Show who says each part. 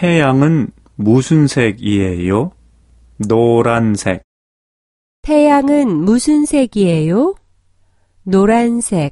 Speaker 1: 태양은 무슨 색이에요? 노란색.
Speaker 2: 태양은 무슨 색이에요? 노란색.